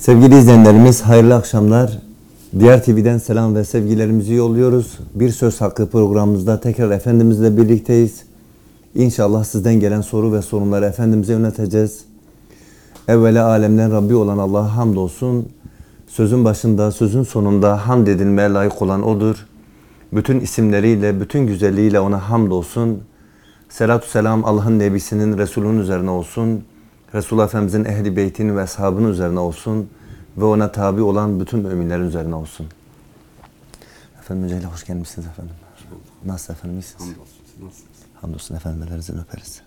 Sevgili izleyenlerimiz hayırlı akşamlar. Diğer TV'den selam ve sevgilerimizi yolluyoruz. Bir Söz Hakkı programımızda tekrar Efendimizle birlikteyiz. İnşallah sizden gelen soru ve sorunları Efendimiz'e yöneteceğiz. Evvela alemden Rabbi olan Allah'a hamdolsun. Sözün başında, sözün sonunda hamd edilmeye layık olan O'dur. Bütün isimleriyle, bütün güzelliğiyle O'na hamdolsun. Selatü selam Allah'ın Nebisinin, Resulünün üzerine olsun. Resulullah Efendimizin ehli beytinin ve ashabının üzerine olsun. Ve ona tabi olan bütün müminlerin üzerine olsun. Efendim öncelikle hoş gelmişsiniz efendim. Nasıl efendim iyisiniz? Hamdolsun. Nasılsınız? Hamdolsun efendim ellerinizden öperiz.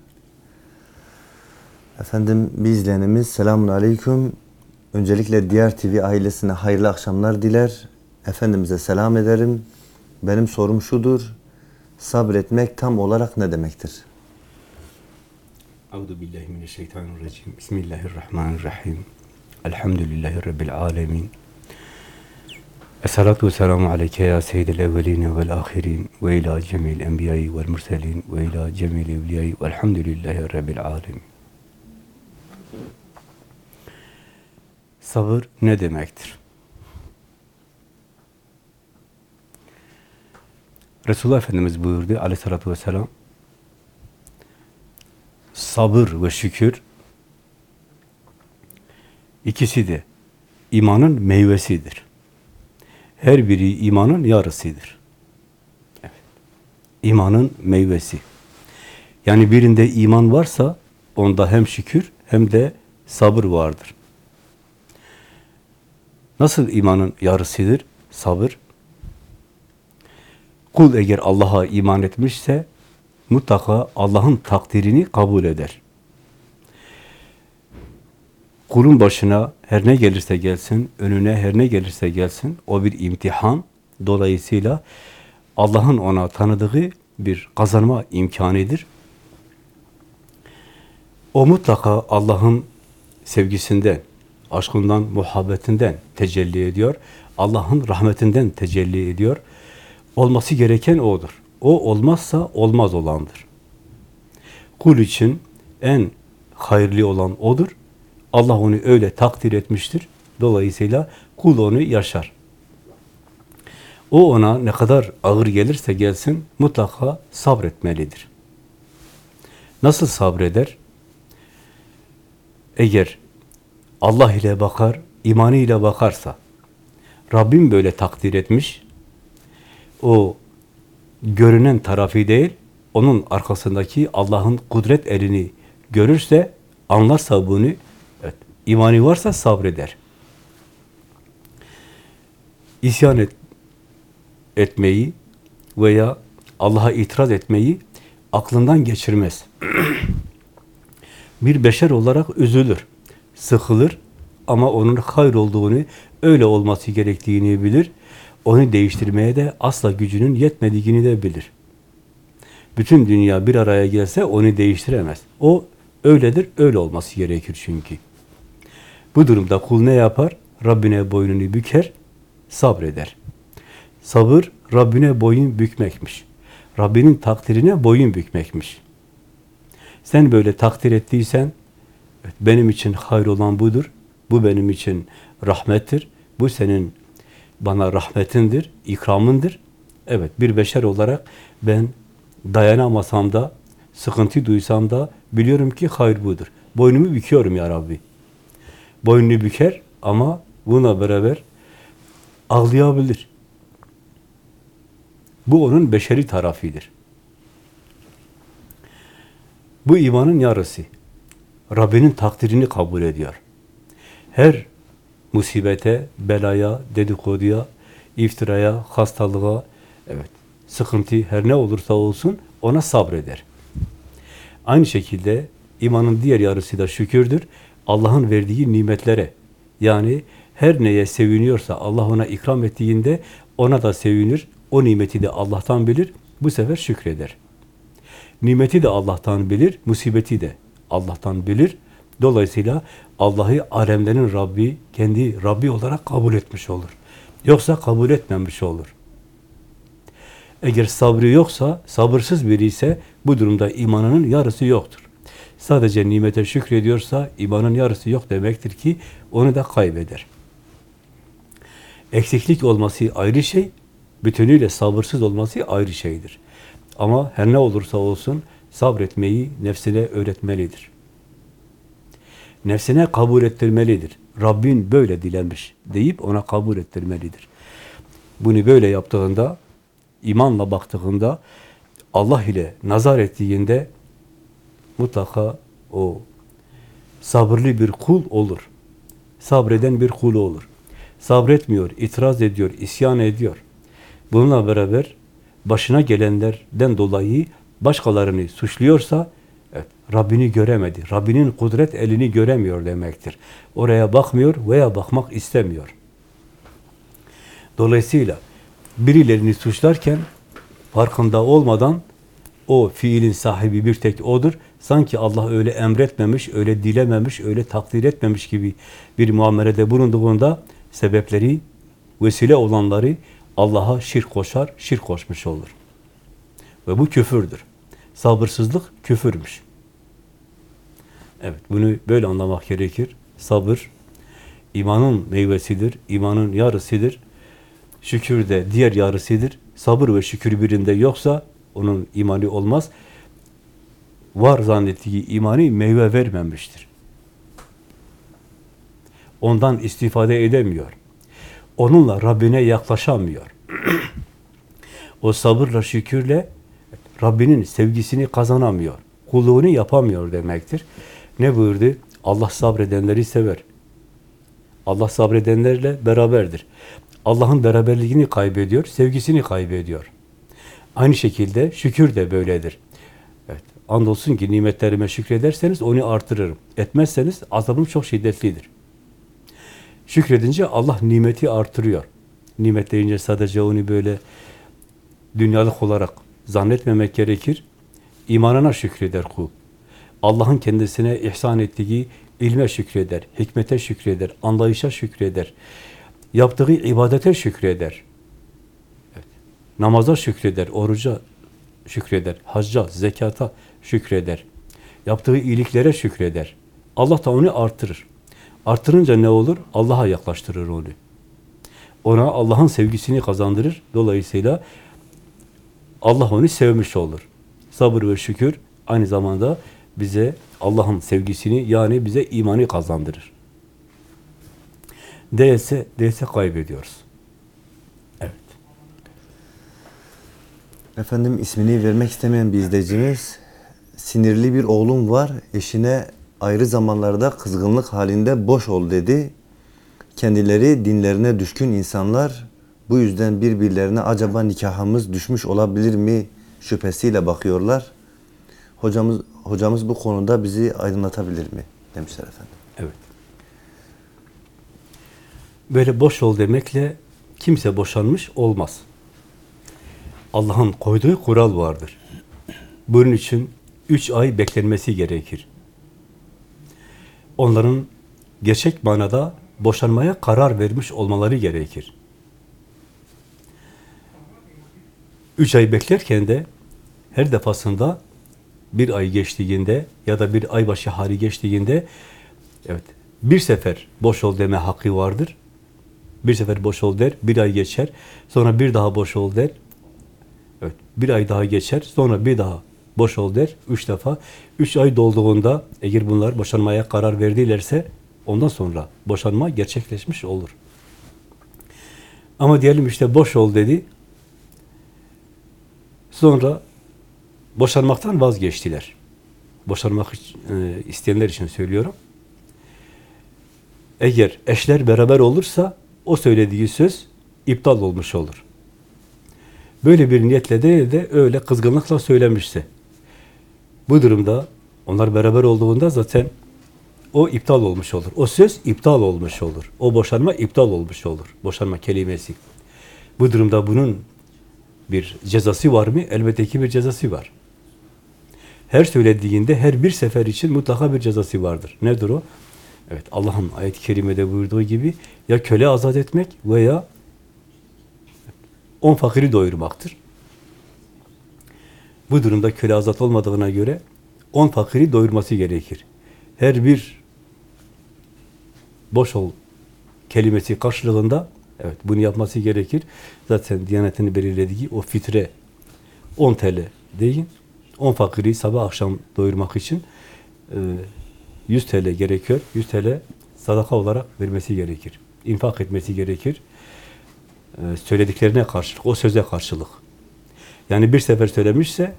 Efendim bir izleyenimiz selamun aleyküm. Öncelikle Diğer TV ailesine hayırlı akşamlar diler. Efendimiz'e selam ederim. Benim sorum şudur. Sabretmek tam olarak ne demektir? Euzu billahi mineşşeytanirracim. Bismillahirrahmanirrahim. Elhamdülillahi rabbil alamin. Esselatu vesselamu aleyke ya seyyidel evveline vel ahirin ve ila cemil enbiyayı vel murselin ve ila cemil evliyayı velhamdülillahi rabbil alamin. Sabır ne demektir? Resulullah Efendimiz buyurdu aleyhissalatü vesselam sabır ve şükür ikisi de imanın meyvesidir. Her biri imanın yarısıdır. Evet. İmanın meyvesi. Yani birinde iman varsa onda hem şükür hem de sabır vardır. Nasıl imanın yarısıdır? Sabır. Kul eğer Allah'a iman etmişse mutlaka Allah'ın takdirini kabul eder. Kulun başına her ne gelirse gelsin, önüne her ne gelirse gelsin, o bir imtihan. Dolayısıyla Allah'ın ona tanıdığı bir kazanma imkanıdır. O mutlaka Allah'ın sevgisinden, aşkından, muhabbetinden tecelli ediyor. Allah'ın rahmetinden tecelli ediyor. Olması gereken odur. O olmazsa olmaz olandır. Kul için en hayırlı olan odur. Allah onu öyle takdir etmiştir. Dolayısıyla kul onu yaşar. O ona ne kadar ağır gelirse gelsin mutlaka sabretmelidir. Nasıl sabreder? Eğer Allah ile bakar, imanı ile bakarsa, Rabbim böyle takdir etmiş, o görünen tarafı değil, onun arkasındaki Allah'ın kudret elini görürse, anlarsa bunu, evet, imanı varsa sabreder. İsyan et, etmeyi veya Allah'a itiraz etmeyi aklından geçirmez. Bir beşer olarak üzülür, sıkılır ama onun hayır olduğunu, öyle olması gerektiğini bilir. Onu değiştirmeye de asla gücünün yetmediğini de bilir. Bütün dünya bir araya gelse onu değiştiremez. O öyledir, öyle olması gerekir çünkü. Bu durumda kul ne yapar? Rabbine boynunu büker, sabreder. Sabır, Rabbine boyun bükmekmiş. Rabbinin takdirine boyun bükmekmiş. Sen böyle takdir ettiysen, benim için hayır olan budur, bu benim için rahmettir, bu senin bana rahmetindir, ikramındır. Evet, bir beşer olarak ben dayanamasam da, sıkıntı duysam da biliyorum ki hayır budur. Boynumu büküyorum ya Rabbi. Boynunu büker ama buna beraber ağlayabilir. Bu onun beşeri tarafıdır. Bu imanın yarısı. Rabbinin takdirini kabul ediyor. Her musibete, belaya, dedikoduya, iftiraya, hastalığa, evet, sıkıntı her ne olursa olsun ona sabreder. Aynı şekilde imanın diğer yarısı da şükürdür. Allah'ın verdiği nimetlere, yani her neye seviniyorsa Allah ona ikram ettiğinde ona da sevinir. O nimeti de Allah'tan bilir. Bu sefer şükreder. Nimeti de Allah'tan bilir, musibeti de Allah'tan bilir. Dolayısıyla Allah'ı alemlerin Rabbi, kendi Rabbi olarak kabul etmiş olur. Yoksa kabul etmemiş olur. Eğer sabrı yoksa, sabırsız biri ise bu durumda imanının yarısı yoktur. sadece nimete şükrediyorsa imanın yarısı yok demektir ki onu da kaybeder. Eksiklik olması ayrı şey, bütünüyle sabırsız olması ayrı şeydir. Ama her ne olursa olsun sabretmeyi nefsine öğretmelidir. Nefsine kabul ettirmelidir. Rabbin böyle dilemiş deyip ona kabul ettirmelidir. Bunu böyle yaptığında, imanla baktığında, Allah ile nazar ettiğinde mutlaka o sabırlı bir kul olur. Sabreden bir kul olur. Sabretmiyor, itiraz ediyor, isyan ediyor. Bununla beraber başına gelenlerden dolayı başkalarını suçluyorsa Rabbini göremedi. Rabbinin kudret elini göremiyor demektir. Oraya bakmıyor veya bakmak istemiyor. Dolayısıyla birilerini suçlarken farkında olmadan o fiilin sahibi bir tek odur. Sanki Allah öyle emretmemiş, öyle dilememiş, öyle takdir etmemiş gibi bir muamelede bulunduğunda sebepleri, vesile olanları Allah'a şirk koşar, şirk koşmuş olur. Ve bu küfürdür. Sabırsızlık küfürmüş. Evet, bunu böyle anlamak gerekir. Sabır, imanın meyvesidir, imanın yarısıdır. Şükür de diğer yarısıdır. Sabır ve şükür birinde yoksa onun imanı olmaz. Var zannettiği imanı meyve vermemiştir. Ondan istifade edemiyor. Onunla Rabbine yaklaşamıyor. o sabırla, şükürle Rabbinin sevgisini kazanamıyor. Kulluğunu yapamıyor demektir. Ne buyurdu? Allah sabredenleri sever. Allah sabredenlerle beraberdir. Allah'ın beraberliğini kaybediyor, sevgisini kaybediyor. Aynı şekilde şükür de böyledir. Evet, andolsun ki nimetlerime şükrederseniz onu artırırım. Etmezseniz azabım çok şiddetlidir. Şükredince Allah nimeti artırıyor. Nimet deyince sadece onu böyle dünyalık olarak zannetmemek gerekir. İmanına şükreder kul. Allah'ın kendisine ihsan ettiği ilme şükreder, hikmete şükreder, anlayışa şükreder. Yaptığı ibadete şükreder. Evet. Namaza şükreder, oruca şükreder, hacca, zekata şükreder. Yaptığı iyiliklere şükreder. Allah da onu artırır. Artırınca ne olur? Allah'a yaklaştırır onu. Ona Allah'ın sevgisini kazandırır. Dolayısıyla Allah onu sevmiş olur. Sabır ve şükür aynı zamanda bize Allah'ın sevgisini yani bize imanı kazandırır. Değilse, değilse kaybediyoruz. Evet. Efendim ismini vermek istemeyen bir izleyicimiz sinirli bir oğlum var. Eşine ayrı zamanlarda kızgınlık halinde boş ol dedi. Kendileri dinlerine düşkün insanlar bu yüzden birbirlerine acaba nikahımız düşmüş olabilir mi şüphesiyle bakıyorlar. Hocamız hocamız bu konuda bizi aydınlatabilir mi demişler efendim. Evet. Böyle boş ol demekle kimse boşanmış olmaz. Allah'ın koyduğu kural vardır. Bunun için üç ay beklenmesi gerekir. Onların gerçek manada boşanmaya karar vermiş olmaları gerekir. Üç ay beklerken de her defasında bir ay geçtiğinde ya da bir ay başı hari geçtiğinde evet bir sefer boş ol deme hakkı vardır. Bir sefer boş ol der, bir ay geçer. Sonra bir daha boş ol der. Evet, bir ay daha geçer. Sonra bir daha boş ol der. Üç defa. Üç ay dolduğunda eğer bunlar boşanmaya karar verdilerse ondan sonra boşanma gerçekleşmiş olur. Ama diyelim işte boş ol dedi. Sonra boşanmaktan vazgeçtiler. Boşanmak e, isteyenler için söylüyorum. Eğer eşler beraber olursa o söylediği söz iptal olmuş olur. Böyle bir niyetle değil de öyle kızgınlıkla söylemişse. Bu durumda onlar beraber olduğunda zaten o iptal olmuş olur. O söz iptal olmuş olur. O boşanma iptal olmuş olur. Boşanma kelimesi. Bu durumda bunun bir cezası var mı? Elbette ki bir cezası var. Her söylediğinde her bir sefer için mutlaka bir cezası vardır. Nedir o? Evet Allah'ın ayet-i kerimede buyurduğu gibi ya köle azat etmek veya on fakiri doyurmaktır. Bu durumda köle azat olmadığına göre on fakiri doyurması gerekir. Her bir boş ol kelimesi karşılığında evet bunu yapması gerekir. Zaten Diyanet'in belirlediği o fitre 10 TL deyin. 10 fakiri sabah akşam doyurmak için e, 100 TL gerekiyor. 100 TL sadaka olarak vermesi gerekir. İnfak etmesi gerekir. E, söylediklerine karşılık, o söze karşılık. Yani bir sefer söylemişse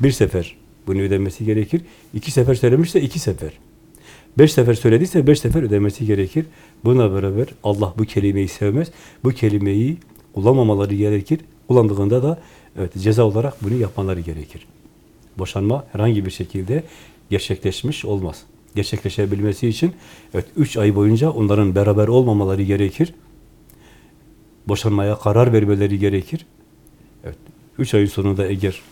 bir sefer bunu ödemesi gerekir. İki sefer söylemişse iki sefer. Beş sefer söylediyse beş sefer ödemesi gerekir. Buna beraber Allah bu kelimeyi sevmez. Bu kelimeyi kullanmamaları gerekir. Kullandığında da evet ceza olarak bunu yapmaları gerekir. Boşanma herhangi bir şekilde gerçekleşmiş olmaz. Gerçekleşebilmesi için evet üç ay boyunca onların beraber olmamaları gerekir. Boşanmaya karar vermeleri gerekir. Evet, üç ayın sonunda eğer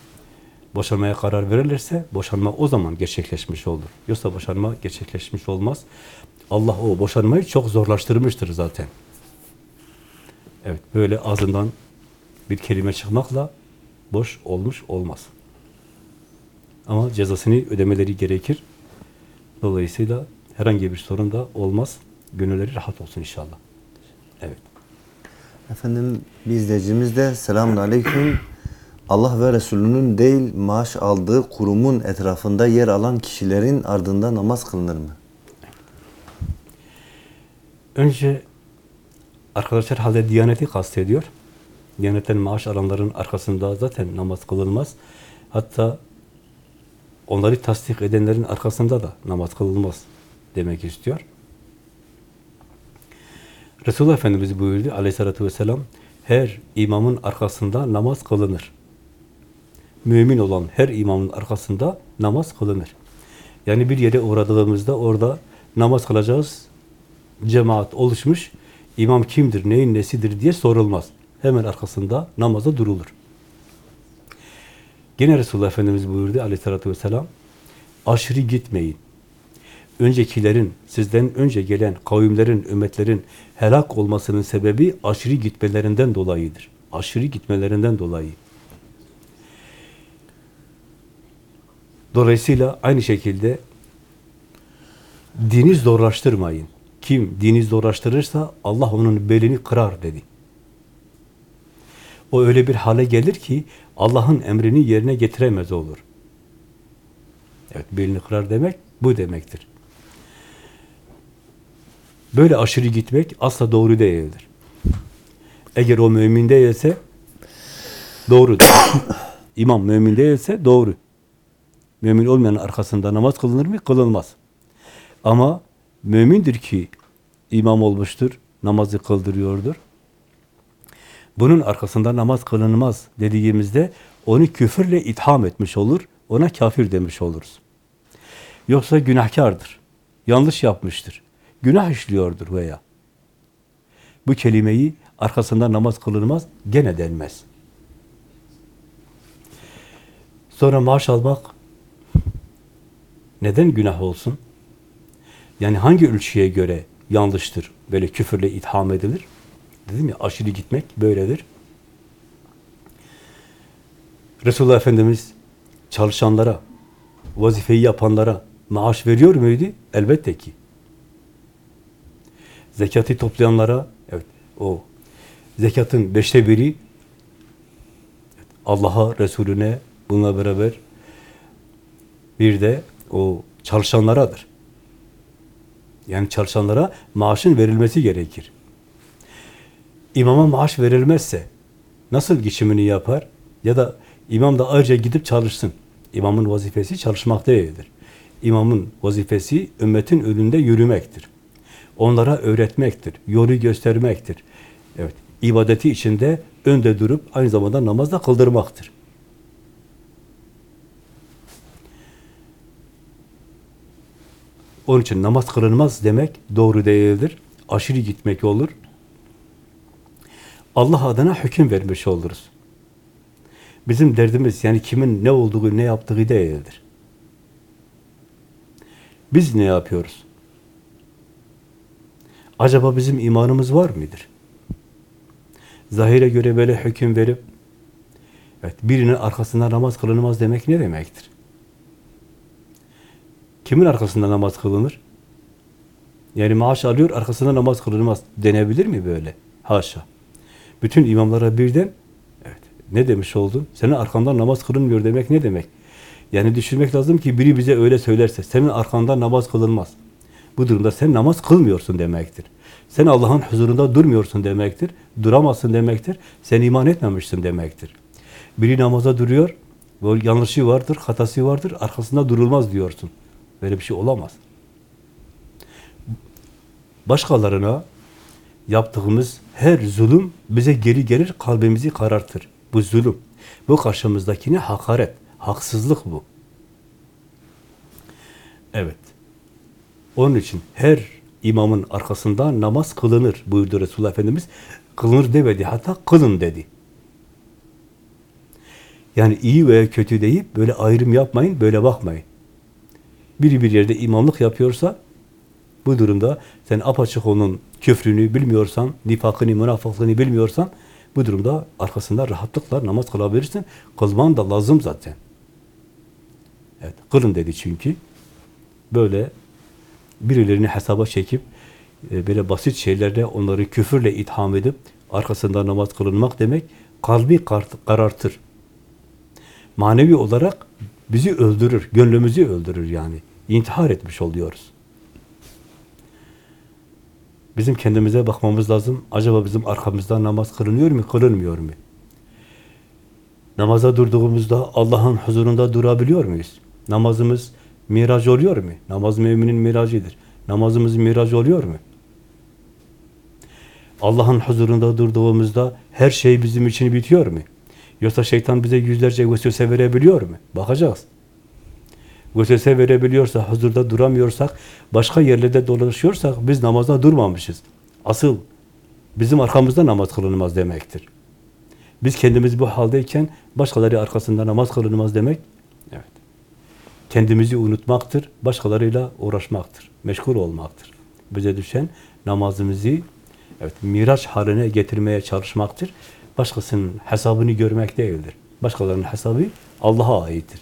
boşanmaya karar verirlerse boşanma o zaman gerçekleşmiş olur. Yoksa boşanma gerçekleşmiş olmaz. Allah o boşanmayı çok zorlaştırmıştır zaten. Evet, böyle ağzından bir kelime çıkmakla boş olmuş olmaz. Ama cezasını ödemeleri gerekir. Dolayısıyla herhangi bir sorun da olmaz. Gönülleri rahat olsun inşallah. Evet. Efendim bir izleyicimiz de selamun aleyküm. Allah ve Resulünün değil maaş aldığı kurumun etrafında yer alan kişilerin ardında namaz kılınır mı? Önce arkadaşlar halde Diyaneti kastediyor. Diyanetten maaş alanların arkasında zaten namaz kılınmaz. Hatta onları tasdik edenlerin arkasında da namaz kılınmaz demek istiyor. Resulullah Efendimiz buyurdu aleyhissalatü vesselam her imamın arkasında namaz kılınır. Mümin olan her imamın arkasında namaz kılınır. Yani bir yere uğradığımızda orada namaz kılacağız, cemaat oluşmuş, imam kimdir, neyin nesidir diye sorulmaz. Hemen arkasında namaza durulur. Gene Resulullah Efendimiz buyurdu aleyhissalatü vesselam, aşırı gitmeyin. Öncekilerin, sizden önce gelen kavimlerin, ümmetlerin helak olmasının sebebi aşırı gitmelerinden dolayıdır. Aşırı gitmelerinden dolayı. Dolayısıyla aynı şekilde dini zorlaştırmayın. Kim dini zorlaştırırsa Allah onun belini kırar dedi. O öyle bir hale gelir ki Allah'ın emrini yerine getiremez olur. Evet, belini kırar demek bu demektir. Böyle aşırı gitmek asla doğru değildir. Eğer o mümin değilse doğrudur. İmam mümin değilse doğru. Mümin olmayanın arkasında namaz kılınır mı? Kılınmaz. Ama mümindir ki imam olmuştur, namazı kıldırıyordur. Bunun arkasında namaz kılınmaz dediğimizde onu küfürle itham etmiş olur, ona kafir demiş oluruz. Yoksa günahkardır, yanlış yapmıştır, günah işliyordur veya. Bu kelimeyi arkasında namaz kılınmaz, gene denmez. Sonra maaş almak neden günah olsun? Yani hangi ölçüye göre yanlıştır, böyle küfürle itham edilir? Dedim ya aşırı gitmek böyledir. Resulullah Efendimiz çalışanlara, vazifeyi yapanlara maaş veriyor muydu? Elbette ki. Zekatı toplayanlara, evet o zekatın beşte biri Allah'a, Resulüne bununla beraber bir de o çalışanlaradır. Yani çalışanlara maaşın verilmesi gerekir. İmama maaş verilmezse nasıl geçimini yapar? Ya da imam da ayrıca gidip çalışsın. İmamın vazifesi çalışmak değildir. İmamın vazifesi ümmetin önünde yürümektir. Onlara öğretmektir, yolu göstermektir. Evet, ibadeti içinde önde durup aynı zamanda namazda kıldırmaktır. Onun için namaz kılınmaz demek doğru değildir. Aşırı gitmek olur. Allah adına hüküm vermiş oluruz. Bizim derdimiz yani kimin ne olduğu, ne yaptığı değildir. Biz ne yapıyoruz? Acaba bizim imanımız var mıdır? Zahire göre böyle hüküm verip evet, birinin arkasında namaz kılınmaz demek ne demektir? Kimin arkasında namaz kılınır? Yani maaş alıyor, arkasında namaz kılınmaz. Denebilir mi böyle? Haşa. Bütün imamlara birden evet, ne demiş oldun? Senin arkandan namaz kılınmıyor demek ne demek? Yani düşünmek lazım ki biri bize öyle söylerse, senin arkandan namaz kılınmaz. Bu durumda sen namaz kılmıyorsun demektir. Sen Allah'ın huzurunda durmuyorsun demektir. Duramazsın demektir. Sen iman etmemişsin demektir. Biri namaza duruyor, böyle yanlışı vardır, hatası vardır, arkasında durulmaz diyorsun. Böyle bir şey olamaz. Başkalarına yaptığımız her zulüm bize geri gelir, kalbimizi karartır. Bu zulüm. Bu karşımızdakine hakaret, haksızlık bu. Evet. Onun için her imamın arkasında namaz kılınır buyurdu Resulullah Efendimiz. Kılınır demedi, hatta kılın dedi. Yani iyi veya kötü deyip böyle ayrım yapmayın, böyle bakmayın. Biri bir yerde imamlık yapıyorsa bu durumda sen apaçık onun küfrünü bilmiyorsan, nifakını, münafıklığını bilmiyorsan bu durumda arkasında rahatlıkla namaz kılabilirsin. Kılman da lazım zaten. Evet, kılın dedi çünkü. Böyle birilerini hesaba çekip e, böyle basit şeylerle onları küfürle itham edip arkasında namaz kılınmak demek kalbi kar- karartır. Manevi olarak bizi öldürür, gönlümüzü öldürür yani. İntihar etmiş oluyoruz. Bizim kendimize bakmamız lazım. Acaba bizim arkamızdan namaz kılınıyor mu, kılınmıyor mu? Namaza durduğumuzda Allah'ın huzurunda durabiliyor muyuz? Namazımız miraç oluyor mu? Namaz müminin miracıdır. Namazımız miraç oluyor mu? Allah'ın huzurunda durduğumuzda her şey bizim için bitiyor mu? Yoksa şeytan bize yüzlerce vesvese verebiliyor mu? Bakacağız. Vesvese verebiliyorsa, huzurda duramıyorsak, başka yerlerde dolaşıyorsak biz namazda durmamışız. Asıl bizim arkamızda namaz kılınmaz demektir. Biz kendimiz bu haldeyken başkaları arkasında namaz kılınmaz demek, evet. Kendimizi unutmaktır, başkalarıyla uğraşmaktır, meşgul olmaktır. Bize düşen namazımızı evet, miraç haline getirmeye çalışmaktır. Başkasının hesabını görmek değildir. Başkalarının hesabı Allah'a aittir.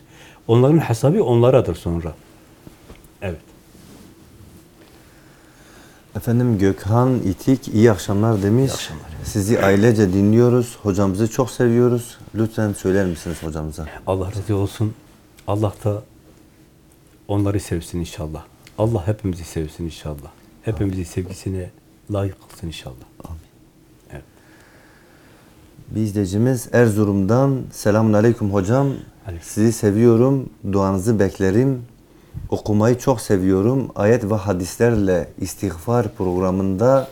Onların hesabı onlaradır sonra. Evet. Efendim Gökhan İtik iyi akşamlar demiş. İyi akşamlar. Sizi ailece dinliyoruz. Hocamızı çok seviyoruz. Lütfen söyler misiniz hocamıza? Allah razı olsun. Allah da onları sevsin inşallah. Allah hepimizi sevsin inşallah. Hepimizi sevgisine layık kılsın inşallah. Evet. Bir izleyicimiz Erzurum'dan selamun aleyküm hocam. Sizi seviyorum. Duanızı beklerim. Okumayı çok seviyorum. Ayet ve hadislerle istiğfar programında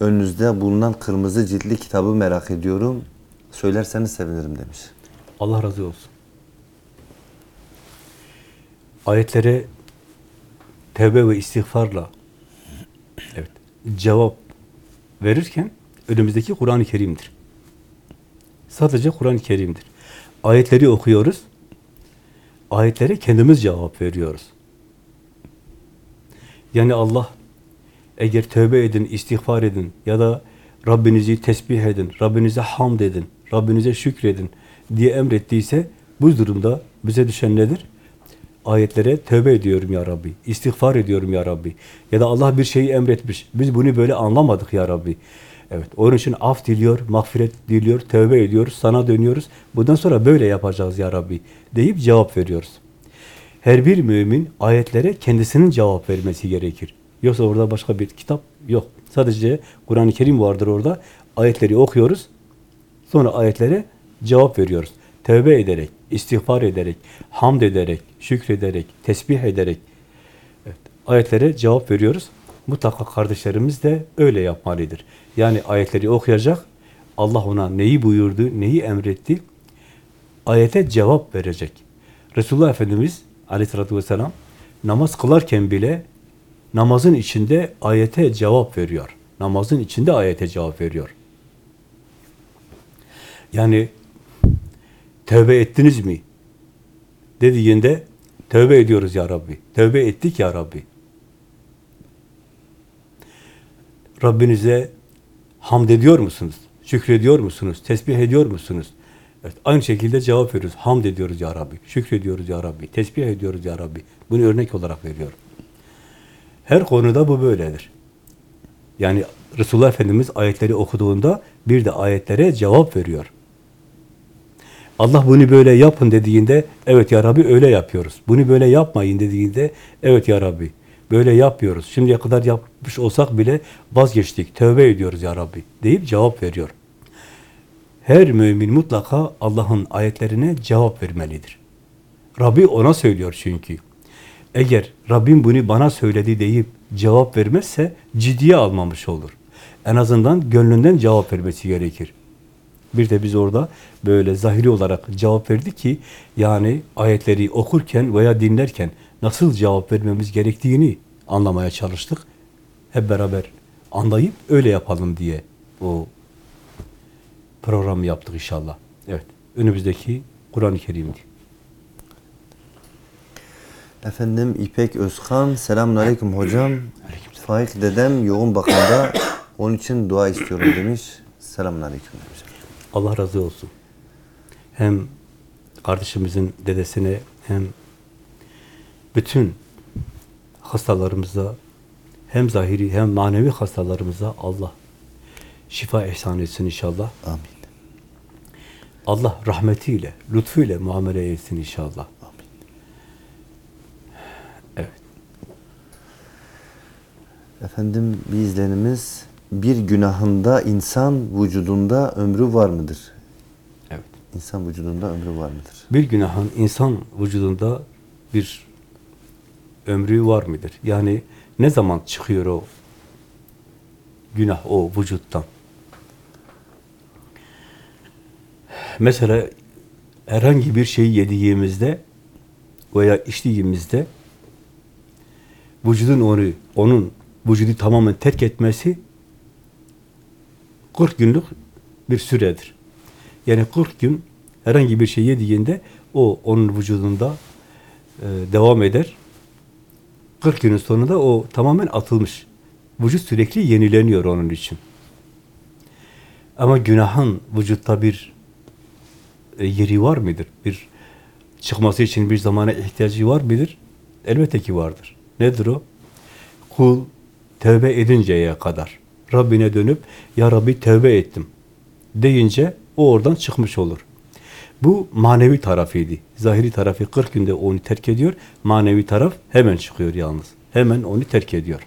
önünüzde bulunan kırmızı ciltli kitabı merak ediyorum. Söylerseniz sevinirim demiş. Allah razı olsun. Ayetlere tevbe ve istiğfarla evet, cevap verirken önümüzdeki Kur'an-ı Kerim'dir. Sadece Kur'an-ı Kerim'dir. Ayetleri okuyoruz. Ayetlere kendimiz cevap veriyoruz. Yani Allah eğer tövbe edin, istiğfar edin ya da Rabbinizi tesbih edin, Rabbinize hamd edin, Rabbinize şükredin diye emrettiyse bu durumda bize düşen nedir? Ayetlere tövbe ediyorum ya Rabbi, istiğfar ediyorum ya Rabbi. Ya da Allah bir şeyi emretmiş, biz bunu böyle anlamadık ya Rabbi. Evet, onun için af diliyor, mağfiret diliyor, tövbe ediyoruz, sana dönüyoruz. Bundan sonra böyle yapacağız ya Rabbi deyip cevap veriyoruz. Her bir mümin ayetlere kendisinin cevap vermesi gerekir. Yoksa orada başka bir kitap yok. Sadece Kur'an-ı Kerim vardır orada. Ayetleri okuyoruz. Sonra ayetlere cevap veriyoruz. Tövbe ederek, istiğfar ederek, hamd ederek, şükrederek, tesbih ederek evet, ayetlere cevap veriyoruz. Mutlaka kardeşlerimiz de öyle yapmalıdır. Yani ayetleri okuyacak, Allah ona neyi buyurdu, neyi emretti, ayete cevap verecek. Resulullah Efendimiz aleyhissalatü vesselam namaz kılarken bile namazın içinde ayete cevap veriyor. Namazın içinde ayete cevap veriyor. Yani tövbe ettiniz mi? Dediğinde tövbe ediyoruz ya Rabbi. Tövbe ettik ya Rabbi. Rabbinize hamd ediyor musunuz? Şükrediyor musunuz? Tesbih ediyor musunuz? Evet, aynı şekilde cevap veriyoruz. Hamd ediyoruz ya Rabbi. Şükrediyoruz ya Rabbi. Tesbih ediyoruz ya Rabbi. Bunu örnek olarak veriyorum. Her konuda bu böyledir. Yani Resulullah Efendimiz ayetleri okuduğunda bir de ayetlere cevap veriyor. Allah bunu böyle yapın dediğinde evet ya Rabbi öyle yapıyoruz. Bunu böyle yapmayın dediğinde evet ya Rabbi böyle yapıyoruz. Şimdiye kadar yapmış olsak bile vazgeçtik. Tövbe ediyoruz ya Rabbi deyip cevap veriyor. Her mümin mutlaka Allah'ın ayetlerine cevap vermelidir. Rabbi ona söylüyor çünkü. Eğer Rabbim bunu bana söyledi deyip cevap vermezse ciddiye almamış olur. En azından gönlünden cevap vermesi gerekir. Bir de biz orada böyle zahiri olarak cevap verdik ki yani ayetleri okurken veya dinlerken nasıl cevap vermemiz gerektiğini anlamaya çalıştık. Hep beraber anlayıp öyle yapalım diye o programı yaptık inşallah. Evet. Önümüzdeki Kur'an-ı Kerim'di. Efendim İpek Özkan, selamun aleyküm hocam. Faik dedem yoğun bakımda, onun için dua istiyorum demiş. Selamun aleyküm demiş. Allah razı olsun. Hem kardeşimizin dedesine hem bütün hastalarımıza hem zahiri hem manevi hastalarımıza Allah şifa ihsan etsin inşallah. Amin. Allah rahmetiyle, lütfuyla muamele etsin inşallah. Amin. Evet. Efendim bir izlenimiz, bir günahında insan vücudunda ömrü var mıdır? Evet. İnsan vücudunda ömrü var mıdır? Bir günahın insan vücudunda bir ömrü var mıdır? Yani ne zaman çıkıyor o günah o vücuttan? Mesela herhangi bir şeyi yediğimizde veya içtiğimizde vücudun onu, onun vücudu tamamen terk etmesi 40 günlük bir süredir. Yani 40 gün herhangi bir şey yediğinde o onun vücudunda e, devam eder. 40 günün sonunda o tamamen atılmış. Vücut sürekli yenileniyor onun için. Ama günahın vücutta bir e, yeri var mıdır? Bir çıkması için bir zamana ihtiyacı var mıdır? Elbette ki vardır. Nedir o? Kul tövbe edinceye kadar Rabbine dönüp ya Rabbi tövbe ettim deyince o oradan çıkmış olur. Bu manevi tarafıydı. Zahiri tarafı 40 günde onu terk ediyor. Manevi taraf hemen çıkıyor yalnız. Hemen onu terk ediyor.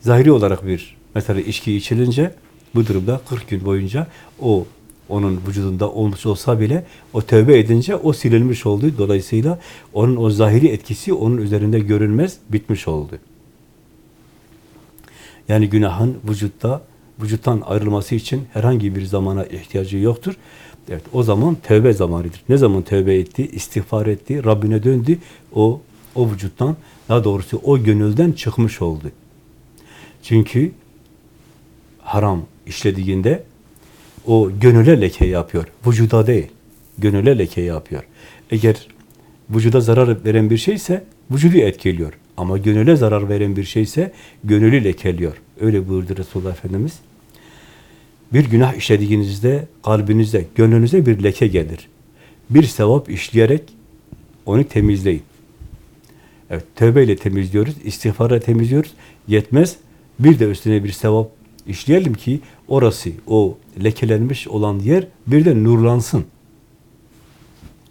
Zahiri olarak bir mesela içki içilince bu durumda 40 gün boyunca o onun vücudunda olmuş olsa bile o tövbe edince o silinmiş oldu. Dolayısıyla onun o zahiri etkisi onun üzerinde görünmez, bitmiş oldu. Yani günahın vücutta, vücuttan ayrılması için herhangi bir zamana ihtiyacı yoktur. Evet, o zaman tövbe zamanıdır. Ne zaman tövbe etti, istiğfar etti, Rabbine döndü, o o vücuttan, daha doğrusu o gönülden çıkmış oldu. Çünkü haram işlediğinde o gönüle leke yapıyor, vücuda değil. Gönüle leke yapıyor. Eğer vücuda zarar veren bir şeyse vücudu etkiliyor. Ama gönüle zarar veren bir şeyse gönülü lekeliyor. Öyle buyurdu Resulullah Efendimiz. Bir günah işlediğinizde kalbinize, gönlünüze bir leke gelir. Bir sevap işleyerek onu temizleyin. Evet, tövbeyle temizliyoruz, istiğfarla temizliyoruz. Yetmez. Bir de üstüne bir sevap işleyelim ki orası, o lekelenmiş olan yer bir de nurlansın.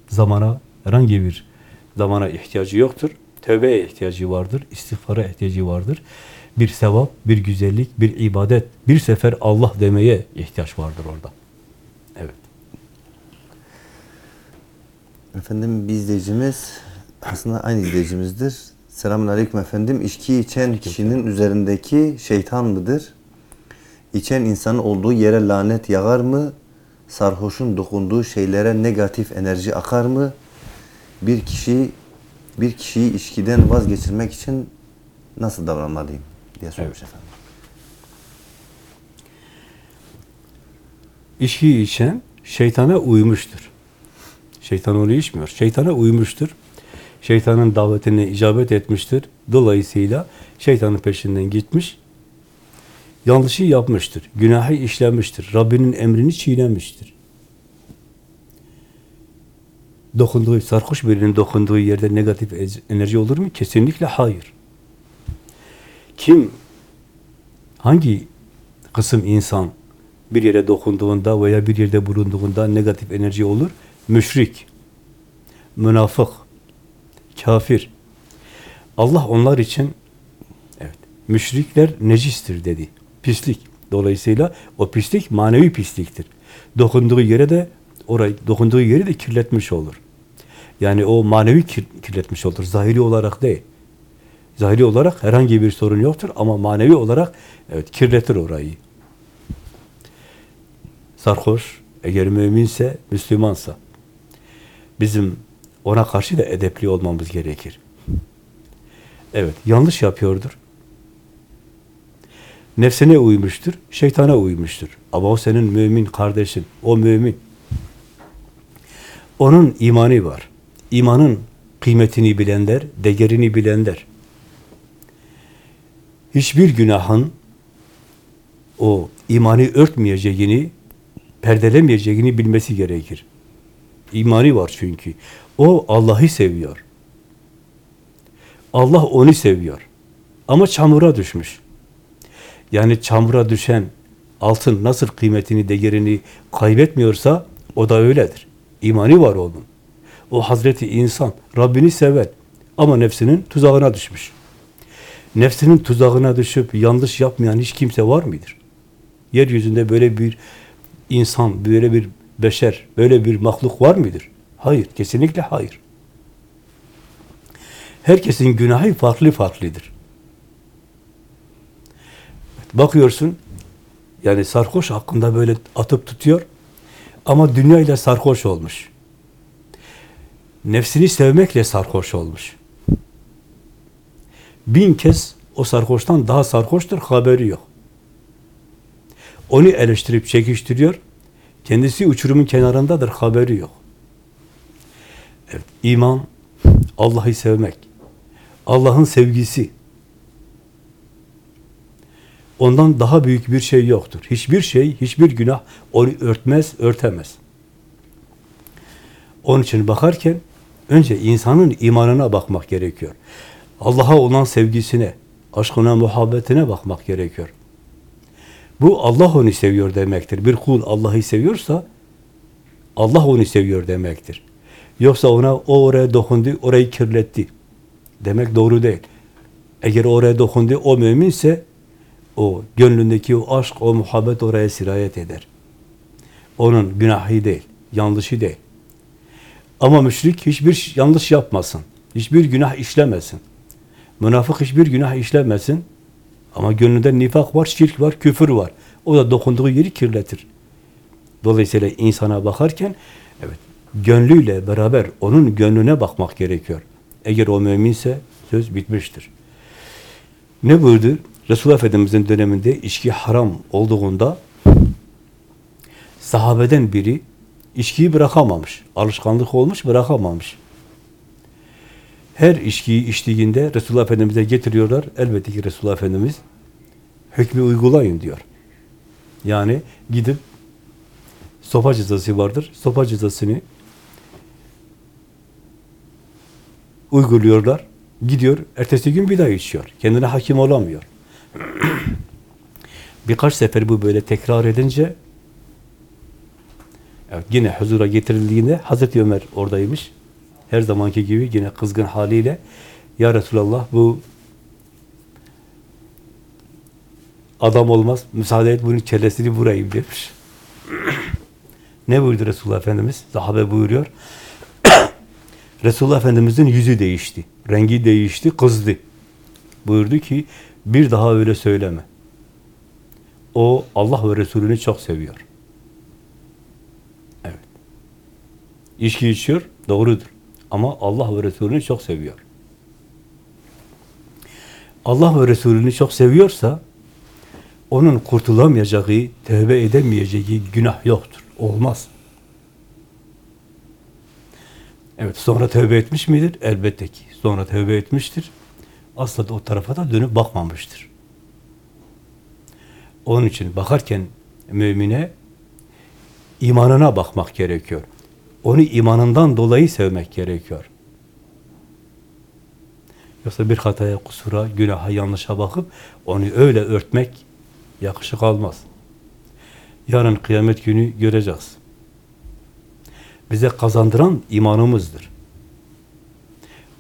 Zamana, herhangi bir zamana ihtiyacı yoktur. Tövbeye ihtiyacı vardır, istiğfara ihtiyacı vardır. Bir sevap, bir güzellik, bir ibadet, bir sefer Allah demeye ihtiyaç vardır orada. Evet. Efendim bir izleyicimiz, aslında aynı izleyicimizdir. Selamun aleyküm efendim. İçki içen kişinin üzerindeki şeytan mıdır? İçen insanın olduğu yere lanet yağar mı? Sarhoşun dokunduğu şeylere negatif enerji akar mı? Bir kişi bir kişiyi içkiden vazgeçirmek için nasıl davranmalıyım diye sormuş Evet. efendim. İçki içen şeytana uymuştur. Şeytan onu içmiyor. Şeytana uymuştur. Şeytanın davetine icabet etmiştir. Dolayısıyla şeytanın peşinden gitmiş. Yanlışı yapmıştır. Günahı işlemiştir. Rabbinin emrini çiğnemiştir. dokunduğu, sarhoş birinin dokunduğu yerde negatif enerji olur mu? Kesinlikle hayır. Kim, hangi kısım insan bir yere dokunduğunda veya bir yerde bulunduğunda negatif enerji olur? Müşrik, münafık, kafir. Allah onlar için evet, müşrikler necistir dedi. Pislik. Dolayısıyla o pislik manevi pisliktir. Dokunduğu yere de orayı dokunduğu yeri de kirletmiş olur. Yani o manevi kir- kirletmiş olur. Zahiri olarak değil. Zahiri olarak herhangi bir sorun yoktur ama manevi olarak evet kirletir orayı. Sarhoş eğer müminse, Müslümansa bizim ona karşı da edepli olmamız gerekir. Evet, yanlış yapıyordur. Nefsine uymuştur, şeytana uymuştur. Ama o senin mümin kardeşin, o mümin. Onun imanı var. İmanın kıymetini bilenler, değerini bilenler. Hiçbir günahın o imanı örtmeyeceğini, perdelemeyeceğini bilmesi gerekir. İmanı var çünkü. O Allah'ı seviyor. Allah onu seviyor. Ama çamura düşmüş. Yani çamura düşen altın nasıl kıymetini, değerini kaybetmiyorsa o da öyledir. İmanı var onun. O Hazreti insan, Rabbini sever ama nefsinin tuzağına düşmüş. Nefsinin tuzağına düşüp yanlış yapmayan hiç kimse var mıdır? Yeryüzünde böyle bir insan, böyle bir beşer, böyle bir mahluk var mıdır? Hayır, kesinlikle hayır. Herkesin günahı farklı farklıdır. Bakıyorsun, yani sarhoş hakkında böyle atıp tutuyor ama dünyayla sarhoş olmuş. Nefsini sevmekle sarhoş olmuş. Bin kez o sarhoştan daha sarhoştur, haberi yok. Onu eleştirip çekiştiriyor, kendisi uçurumun kenarındadır, haberi yok. Evet, iman, Allah'ı sevmek, Allah'ın sevgisi, ondan daha büyük bir şey yoktur. Hiçbir şey, hiçbir günah onu örtmez, örtemez. Onun için bakarken önce insanın imanına bakmak gerekiyor. Allah'a olan sevgisine, aşkına, muhabbetine bakmak gerekiyor. Bu Allah onu seviyor demektir. Bir kul Allah'ı seviyorsa Allah onu seviyor demektir. Yoksa ona o oraya dokundu, orayı kirletti. Demek doğru değil. Eğer oraya dokundu, o müminse o gönlündeki o aşk, o muhabbet oraya sirayet eder. Onun günahı değil, yanlışı değil. Ama müşrik hiçbir yanlış yapmasın. Hiçbir günah işlemesin. Münafık hiçbir günah işlemesin. Ama gönlünde nifak var, şirk var, küfür var. O da dokunduğu yeri kirletir. Dolayısıyla insana bakarken evet gönlüyle beraber onun gönlüne bakmak gerekiyor. Eğer o müminse söz bitmiştir. Ne buyurdu? Resulullah Efendimiz'in döneminde içki haram olduğunda sahabeden biri içkiyi bırakamamış. Alışkanlık olmuş, bırakamamış. Her içkiyi içtiğinde Resulullah Efendimiz'e getiriyorlar. Elbette ki Resulullah Efendimiz hükmü uygulayın diyor. Yani gidip sopa cezası vardır. Sopa cezasını uyguluyorlar. Gidiyor, ertesi gün bir daha içiyor. Kendine hakim olamıyor. Birkaç sefer bu böyle tekrar edince evet, yine huzura getirildiğinde Hazreti Ömer oradaymış. Her zamanki gibi yine kızgın haliyle Ya Resulallah bu adam olmaz. Müsaade et bunun kellesini vurayım demiş. ne buyurdu Resulullah Efendimiz? Sahabe buyuruyor. Resulullah Efendimiz'in yüzü değişti. Rengi değişti, kızdı. Buyurdu ki bir daha öyle söyleme. O Allah ve Resulünü çok seviyor. Evet. İçki içiyor, doğrudur. Ama Allah ve Resulünü çok seviyor. Allah ve Resulünü çok seviyorsa onun kurtulamayacağı, tövbe edemeyeceği günah yoktur. Olmaz. Evet, sonra tövbe etmiş midir? Elbette ki. Sonra tövbe etmiştir. Asla o tarafa da dönüp bakmamıştır. Onun için bakarken mümine imanına bakmak gerekiyor. Onu imanından dolayı sevmek gerekiyor. Yoksa bir hataya, kusura, günaha, yanlışa bakıp onu öyle örtmek yakışık almaz. Yarın kıyamet günü göreceğiz. Bize kazandıran imanımızdır.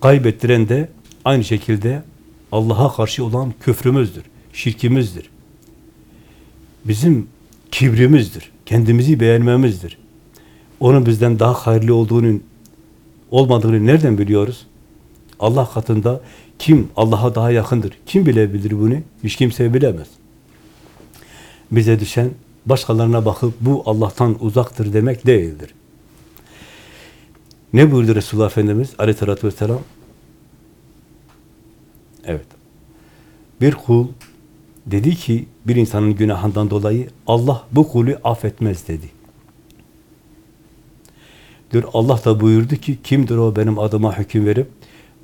Kaybettiren de aynı şekilde Allah'a karşı olan küfrümüzdür, şirkimizdir. Bizim kibrimizdir, kendimizi beğenmemizdir. Onun bizden daha hayırlı olduğunun olmadığını nereden biliyoruz? Allah katında kim Allah'a daha yakındır? Kim bilebilir bunu? Hiç kimse bilemez. Bize düşen başkalarına bakıp bu Allah'tan uzaktır demek değildir. Ne buyurdu Resulullah Efendimiz aleyhissalatü vesselam? Evet. Bir kul dedi ki bir insanın günahından dolayı Allah bu kulü affetmez dedi. Diyor Allah da buyurdu ki kimdir o benim adıma hüküm verip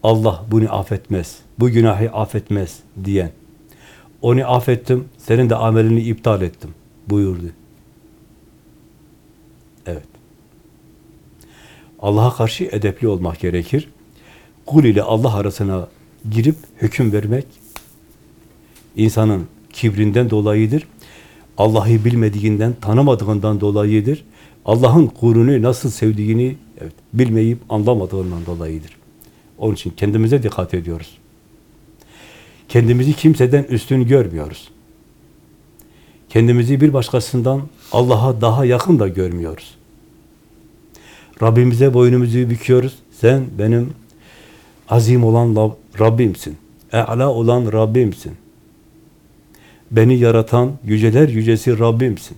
Allah bunu affetmez, bu günahı affetmez diyen. Onu affettim, senin de amelini iptal ettim buyurdu. Evet. Allah'a karşı edepli olmak gerekir. Kul ile Allah arasına girip hüküm vermek insanın kibrinden dolayıdır. Allah'ı bilmediğinden, tanımadığından dolayıdır. Allah'ın kulunu nasıl sevdiğini evet, bilmeyip anlamadığından dolayıdır. Onun için kendimize dikkat ediyoruz. Kendimizi kimseden üstün görmüyoruz. Kendimizi bir başkasından Allah'a daha yakın da görmüyoruz. Rabbimize boynumuzu büküyoruz. Sen benim azim olan Rabbimsin. E'la olan Rabbimsin. Beni yaratan yüceler yücesi Rabbimsin.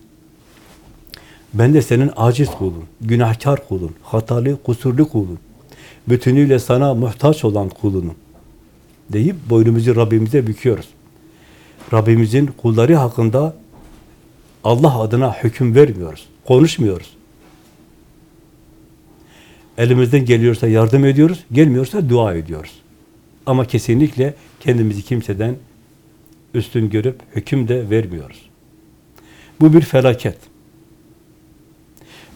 Ben de senin aciz kulun, günahkar kulun, hatalı, kusurlu kulun. Bütünüyle sana muhtaç olan kulunum. Deyip boynumuzu Rabbimize büküyoruz. Rabbimizin kulları hakkında Allah adına hüküm vermiyoruz. Konuşmuyoruz. Elimizden geliyorsa yardım ediyoruz, gelmiyorsa dua ediyoruz. Ama kesinlikle kendimizi kimseden üstün görüp hüküm de vermiyoruz. Bu bir felaket.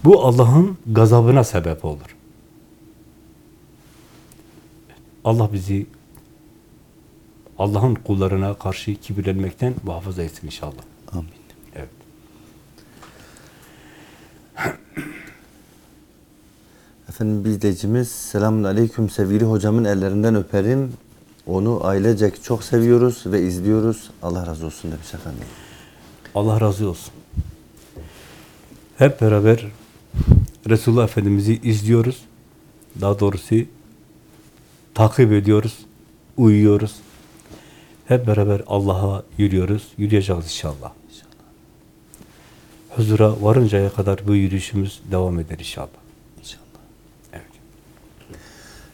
Bu Allah'ın gazabına sebep olur. Allah bizi Allah'ın kullarına karşı kibirlenmekten muhafaza etsin inşallah. Amin. Evet. Efendim bir izleyicimiz selamun aleyküm sevgili hocamın ellerinden öperim. Onu ailecek çok seviyoruz ve izliyoruz. Allah razı olsun demiş efendim. Allah razı olsun. Hep beraber Resulullah Efendimiz'i izliyoruz. Daha doğrusu takip ediyoruz, uyuyoruz. Hep beraber Allah'a yürüyoruz, yürüyeceğiz inşallah. Huzura varıncaya kadar bu yürüyüşümüz devam eder inşallah. İnşallah. Evet.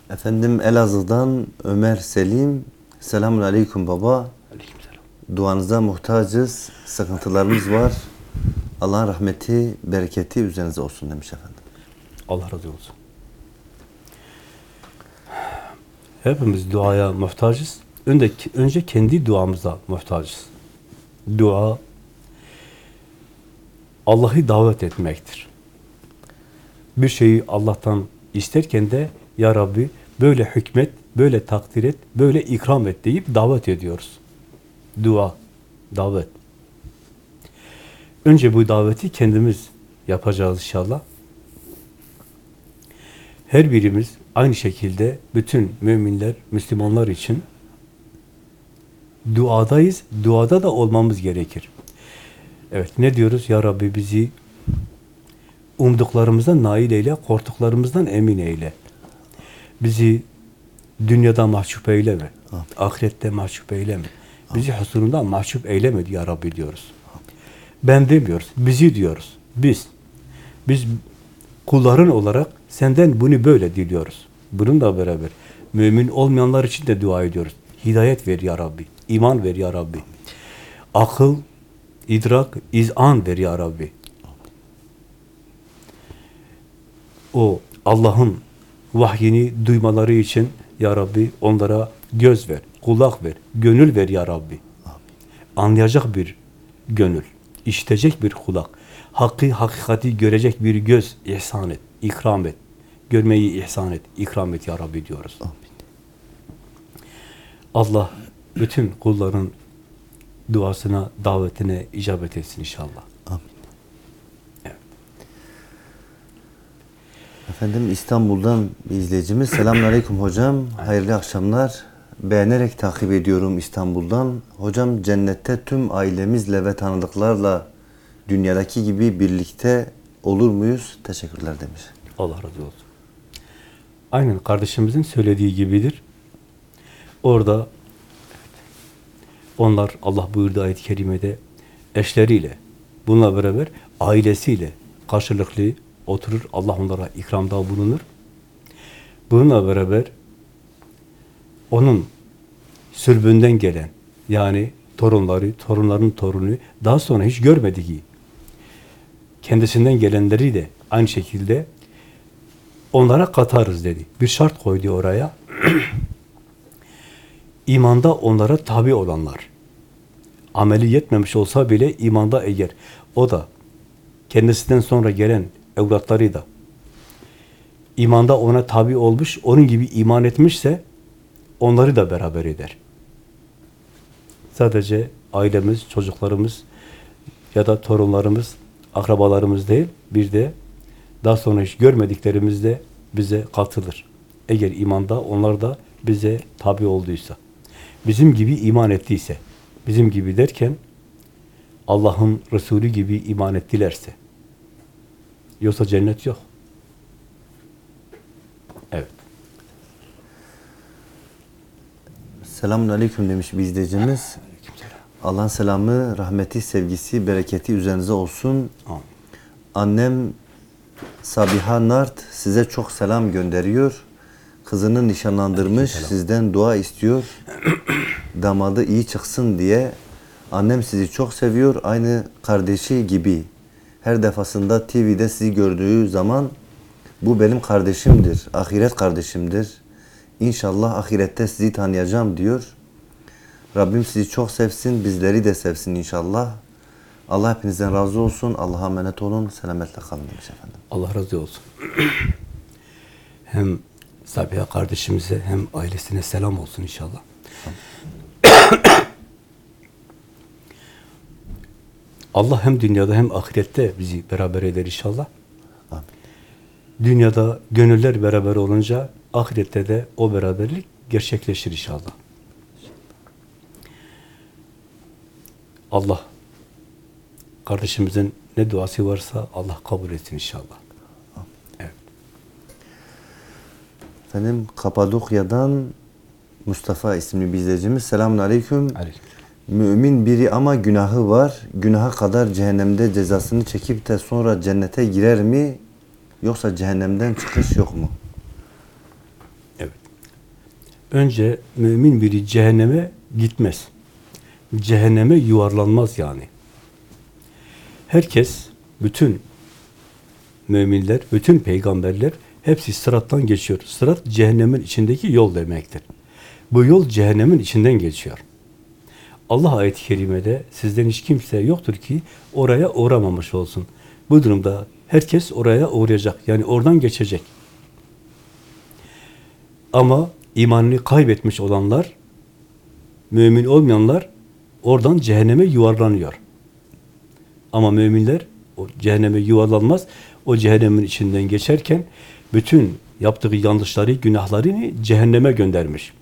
Efendim Elazığ'dan Ömer Selim. Selamun aleyküm baba. Aleykümselam. Duanıza muhtacız. Sıkıntılarımız var. Allah'ın rahmeti, bereketi üzerinize olsun demiş efendim. Allah razı olsun. Hepimiz duaya muhtacız. Önce, önce kendi duamıza muhtacız. Dua Allah'ı davet etmektir. Bir şeyi Allah'tan isterken de Ya Rabbi böyle hükmet, böyle takdir et, böyle ikram et deyip davet ediyoruz. Dua, davet. Önce bu daveti kendimiz yapacağız inşallah. Her birimiz aynı şekilde bütün müminler, Müslümanlar için duadayız. Duada da olmamız gerekir. Evet ne diyoruz? Ya Rabbi bizi umduklarımızdan nail eyle, korktuklarımızdan emin eyle. Bizi dünyada mahcup eyleme. Amin. Ahirette mahcup eyleme. Bizi huzurundan mahcup eyleme ya Rabbi diyoruz. Ben demiyoruz. Bizi diyoruz. Biz. Biz kulların olarak senden bunu böyle diliyoruz. Bununla beraber mümin olmayanlar için de dua ediyoruz. Hidayet ver ya Rabbi. iman ver ya Rabbi. Akıl, idrak, izan ver ya Rabbi. O Allah'ın vahyini duymaları için ya Rabbi onlara göz ver, kulak ver, gönül ver ya Rabbi. Anlayacak bir gönül, işitecek bir kulak, hakkı, hakikati görecek bir göz ihsan et. ikram et. Görmeyi ihsan et, ikram et ya Rabbi diyoruz. Allah bütün kulların duasına, davetine icabet etsin inşallah. Amin. Efendim İstanbul'dan bir izleyicimiz. Selamünaleyküm hocam. Hayırlı akşamlar. Beğenerek takip ediyorum İstanbul'dan. Hocam cennette tüm ailemizle ve tanıdıklarla dünyadaki gibi birlikte olur muyuz? Teşekkürler demiş. Allah razı olsun. Aynen kardeşimizin söylediği gibidir. Orada onlar Allah buyurdu ayet-i kerimede eşleriyle, bununla beraber ailesiyle karşılıklı oturur. Allah onlara ikramda bulunur. Bununla beraber onun sürbünden gelen yani torunları, torunların torunu daha sonra hiç görmediği kendisinden gelenleri de aynı şekilde onlara katarız dedi. Bir şart koydu oraya. İmanda onlara tabi olanlar. Ameli yetmemiş olsa bile imanda eğer o da kendisinden sonra gelen evlatları da imanda ona tabi olmuş, onun gibi iman etmişse onları da beraber eder. Sadece ailemiz, çocuklarımız ya da torunlarımız, akrabalarımız değil, bir de daha sonra hiç görmediklerimiz de bize katılır. Eğer imanda onlar da bize tabi olduysa, bizim gibi iman ettiyse, bizim gibi derken Allah'ın Resulü gibi iman ettilerse, yoksa cennet yok. Evet. Selamünaleyküm demiş bir izleyicimiz. Allah'ın selamı, rahmeti, sevgisi, bereketi üzerinize olsun. Amin. Annem Sabiha Nart size çok selam gönderiyor. Kızını nişanlandırmış, sizden dua istiyor. Damadı iyi çıksın diye. Annem sizi çok seviyor, aynı kardeşi gibi. Her defasında TV'de sizi gördüğü zaman bu benim kardeşimdir, ahiret kardeşimdir. İnşallah ahirette sizi tanıyacağım diyor. Rabbim sizi çok sevsin, bizleri de sevsin inşallah. Allah hepinizden razı olsun. Allah'a emanet olun. Selametle kalın demiş efendim. Allah razı olsun. hem Sabiha kardeşimize hem ailesine selam olsun inşallah. Allah hem dünyada hem ahirette bizi beraber eder inşallah. Amin. Dünyada gönüller beraber olunca ahirette de o beraberlik gerçekleşir inşallah. Allah kardeşimizin ne duası varsa Allah kabul etsin inşallah. Evet. Efendim Kapadokya'dan Mustafa isimli bir izleyicimiz. Selamun aleyküm. Aleyküm. Mümin biri ama günahı var. Günaha kadar cehennemde cezasını çekip de sonra cennete girer mi? Yoksa cehennemden çıkış yok mu? Evet. Önce mümin biri cehenneme gitmez. Cehenneme yuvarlanmaz yani. Herkes, bütün müminler, bütün peygamberler hepsi sırattan geçiyor. Sırat cehennemin içindeki yol demektir. Bu yol cehennemin içinden geçiyor. Allah ayet-i kerimede sizden hiç kimse yoktur ki oraya uğramamış olsun. Bu durumda herkes oraya uğrayacak. Yani oradan geçecek. Ama imanını kaybetmiş olanlar, mümin olmayanlar oradan cehenneme yuvarlanıyor. Ama müminler o cehenneme yuvarlanmaz. O cehennemin içinden geçerken bütün yaptığı yanlışları, günahlarını cehenneme göndermiş.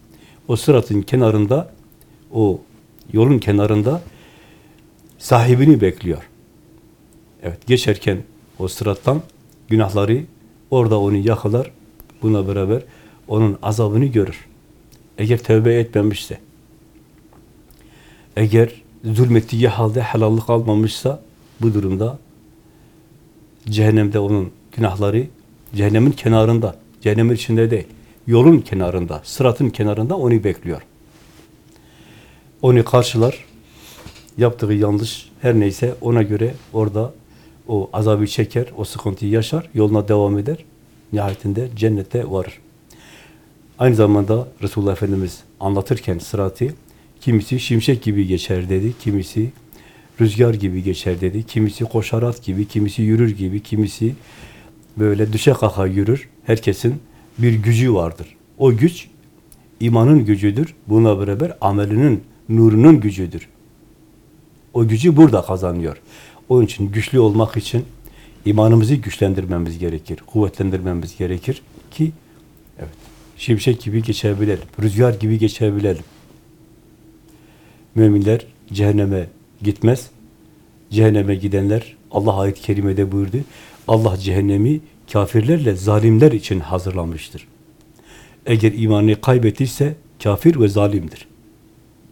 O sıratın kenarında, o yolun kenarında sahibini bekliyor. Evet, geçerken o sırattan günahları orada onu yakalar. Buna beraber onun azabını görür. Eğer tövbe etmemişse, eğer zulmettiği halde helallik almamışsa bu durumda cehennemde onun günahları cehennemin kenarında, cehennemin içinde değil, yolun kenarında, sıratın kenarında onu bekliyor. Onu karşılar, yaptığı yanlış her neyse ona göre orada o azabı çeker, o sıkıntıyı yaşar, yoluna devam eder. Nihayetinde cennete varır. Aynı zamanda Resulullah Efendimiz anlatırken sıratı, kimisi şimşek gibi geçer dedi, kimisi rüzgar gibi geçer dedi, kimisi koşarat gibi, kimisi yürür gibi, kimisi böyle düşe kalka yürür. Herkesin bir gücü vardır. O güç imanın gücüdür. Buna beraber amelinin, nurunun gücüdür. O gücü burada kazanıyor. Onun için güçlü olmak için imanımızı güçlendirmemiz gerekir, kuvvetlendirmemiz gerekir ki evet, şimşek gibi geçebilelim, rüzgar gibi geçebilelim. Müminler cehenneme gitmez. Cehenneme gidenler Allah ayet-i kerimede buyurdu. Allah cehennemi kafirlerle zalimler için hazırlamıştır. Eğer imanını kaybettiyse kafir ve zalimdir.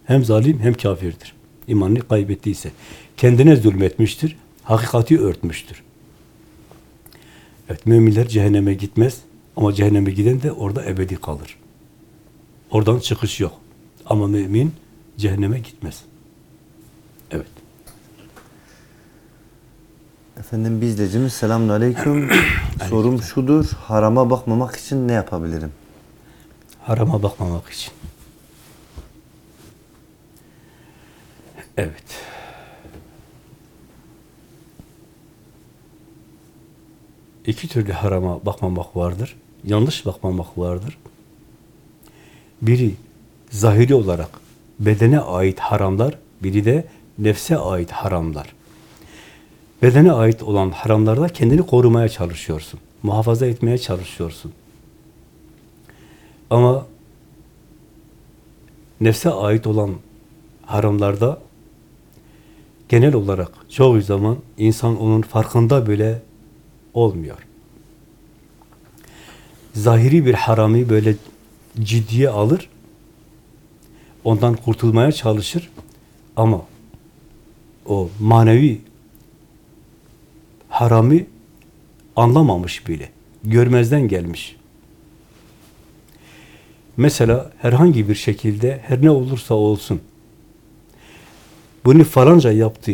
Hem zalim hem kafirdir. İmanını kaybettiyse. Kendine zulmetmiştir, hakikati örtmüştür. Evet, müminler cehenneme gitmez ama cehenneme giden de orada ebedi kalır. Oradan çıkış yok. Ama mümin cehenneme gitmez. Evet. Efendim bir izleyicimiz selamun aleyküm. Sorum şudur. Harama bakmamak için ne yapabilirim? Harama bakmamak için. Evet. İki türlü harama bakmamak vardır. Yanlış bakmamak vardır. Biri zahiri olarak bedene ait haramlar, biri de nefse ait haramlar. Bedene ait olan haramlarda kendini korumaya çalışıyorsun. Muhafaza etmeye çalışıyorsun. Ama nefse ait olan haramlarda genel olarak çoğu zaman insan onun farkında bile olmuyor. Zahiri bir harami böyle ciddiye alır, ondan kurtulmaya çalışır ama o manevi harami anlamamış bile, görmezden gelmiş. Mesela herhangi bir şekilde her ne olursa olsun bunu falanca yaptı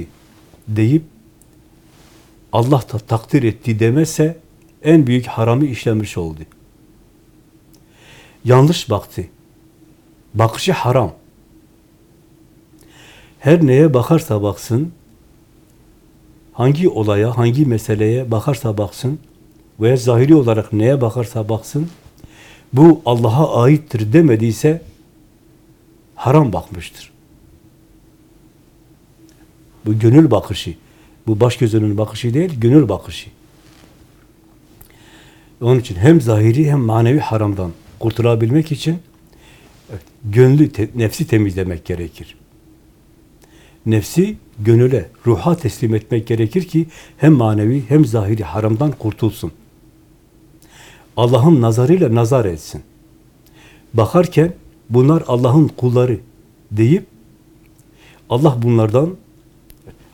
deyip Allah da takdir etti demezse en büyük haramı işlemiş oldu. Yanlış baktı. Bakışı haram. Her neye bakarsa baksın, hangi olaya, hangi meseleye bakarsa baksın veya zahiri olarak neye bakarsa baksın, bu Allah'a aittir demediyse haram bakmıştır. Bu gönül bakışı. Bu baş gözünün bakışı değil, gönül bakışı. Onun için hem zahiri hem manevi haramdan kurtulabilmek için gönlü, te, nefsi temizlemek gerekir. Nefsi gönüle, ruha teslim etmek gerekir ki hem manevi hem zahiri haramdan kurtulsun. Allah'ın nazarıyla nazar etsin. Bakarken bunlar Allah'ın kulları deyip Allah bunlardan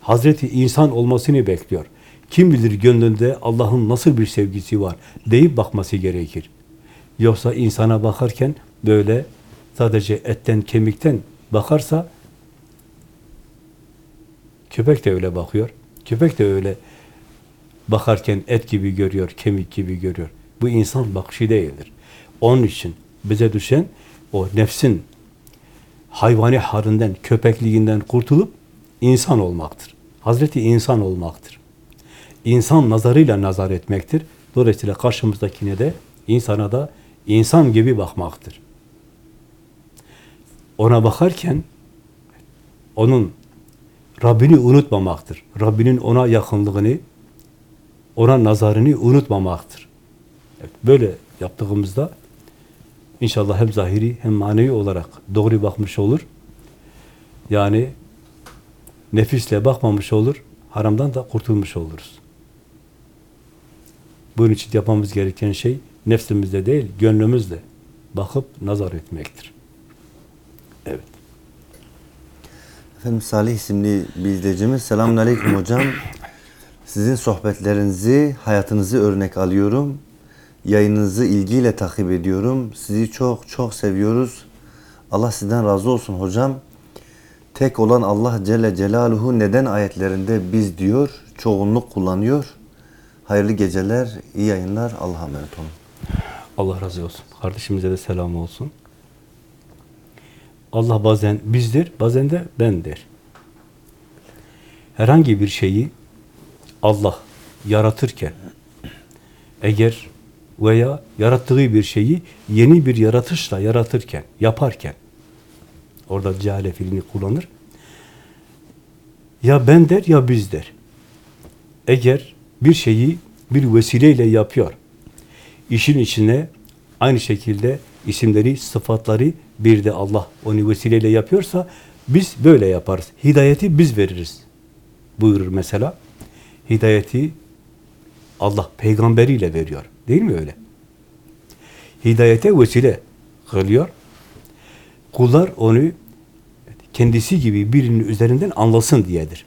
Hazreti insan olmasını bekliyor. Kim bilir gönlünde Allah'ın nasıl bir sevgisi var deyip bakması gerekir. Yoksa insana bakarken böyle sadece etten kemikten bakarsa köpek de öyle bakıyor. Köpek de öyle bakarken et gibi görüyor, kemik gibi görüyor. Bu insan bakışı değildir. Onun için bize düşen o nefsin hayvani halinden, köpekliğinden kurtulup insan olmaktır. Hazreti insan olmaktır. İnsan nazarıyla nazar etmektir. Dolayısıyla karşımızdakine de, insana da insan gibi bakmaktır. Ona bakarken onun Rabbini unutmamaktır. Rabbinin ona yakınlığını, ona nazarını unutmamaktır. Evet, böyle yaptığımızda inşallah hem zahiri hem manevi olarak doğru bakmış olur. Yani nefisle bakmamış olur, haramdan da kurtulmuş oluruz. Bunun için yapmamız gereken şey nefsimizde değil, gönlümüzle bakıp nazar etmektir. Evet. Efendim Salih isimli bir izleyicimiz. Selamun Aleyküm hocam. Sizin sohbetlerinizi, hayatınızı örnek alıyorum. Yayınınızı ilgiyle takip ediyorum. Sizi çok çok seviyoruz. Allah sizden razı olsun hocam. Tek olan Allah Celle Celaluhu neden ayetlerinde biz diyor, çoğunluk kullanıyor. Hayırlı geceler, iyi yayınlar. Allah'a emanet olun. Allah razı olsun. Kardeşimize de selam olsun. Allah bazen bizdir, bazen de bendir. Herhangi bir şeyi Allah yaratırken Eğer veya yarattığı bir şeyi yeni bir yaratışla yaratırken, yaparken, orada cehale fiilini kullanır. Ya ben der ya biz der. Eğer bir şeyi bir vesileyle yapıyor, işin içine aynı şekilde isimleri, sıfatları bir de Allah onu vesileyle yapıyorsa biz böyle yaparız. Hidayeti biz veririz. Buyurur mesela. Hidayeti Allah peygamberiyle veriyor. Değil mi öyle? Hidayete vesile kılıyor. Kullar onu kendisi gibi birinin üzerinden anlasın diyedir.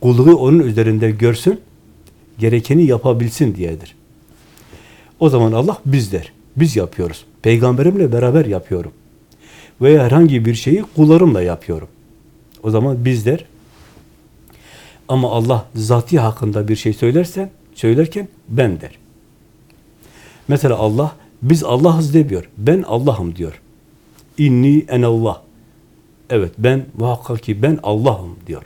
Kulluğu onun üzerinde görsün, gerekeni yapabilsin diyedir. O zaman Allah biz der. Biz yapıyoruz. Peygamberimle beraber yapıyorum. Veya herhangi bir şeyi kullarımla yapıyorum. O zaman biz der. Ama Allah zati hakkında bir şey söylersen, söylerken ben der. Mesela Allah biz Allah'ız demiyor. Ben Allah'ım diyor. İnni en Allah. Evet ben muhakkak ki ben Allah'ım diyor.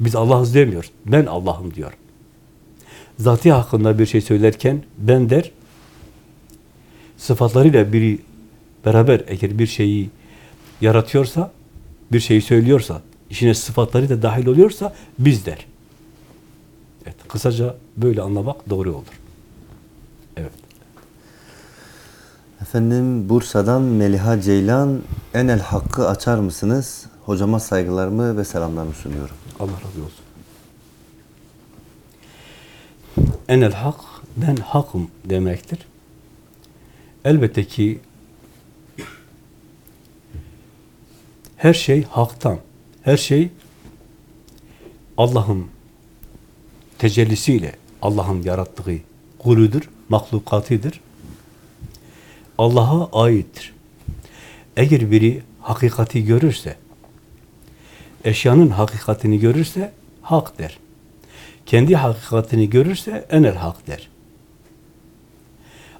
Biz Allah'ız demiyor. Ben Allah'ım diyor. Zati hakkında bir şey söylerken ben der. Sıfatlarıyla biri beraber eğer bir şeyi yaratıyorsa, bir şeyi söylüyorsa, işine sıfatları da dahil oluyorsa biz der. Evet, kısaca böyle anlamak doğru olur. Evet. Efendim Bursa'dan Meliha Ceylan Enel Hakkı açar mısınız? Hocama saygılarımı ve selamlarımı sunuyorum. Allah razı olsun. Enel hak, ben hakım demektir. Elbette ki her şey haktan, her şey Allah'ın tecellisiyle, Allah'ın yarattığı kuludur, mahlukatıdır. Allah'a aittir. Eğer biri hakikati görürse, eşyanın hakikatini görürse hak der. Kendi hakikatini görürse enel hak der.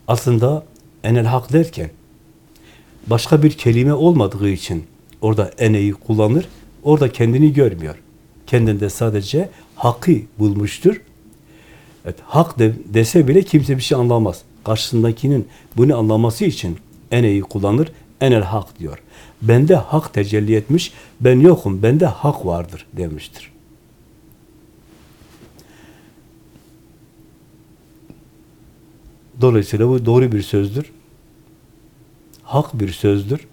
Aslında enel hak derken başka bir kelime olmadığı için orada eneyi kullanır. Orada kendini görmüyor. Kendinde sadece hakkı bulmuştur. Evet, hak de, dese bile kimse bir şey anlamaz. Karşısındakinin bunu anlaması için eneyi kullanır. Enel hak diyor. Bende hak tecelli etmiş, ben yokum, bende hak vardır demiştir. Dolayısıyla bu doğru bir sözdür. Hak bir sözdür.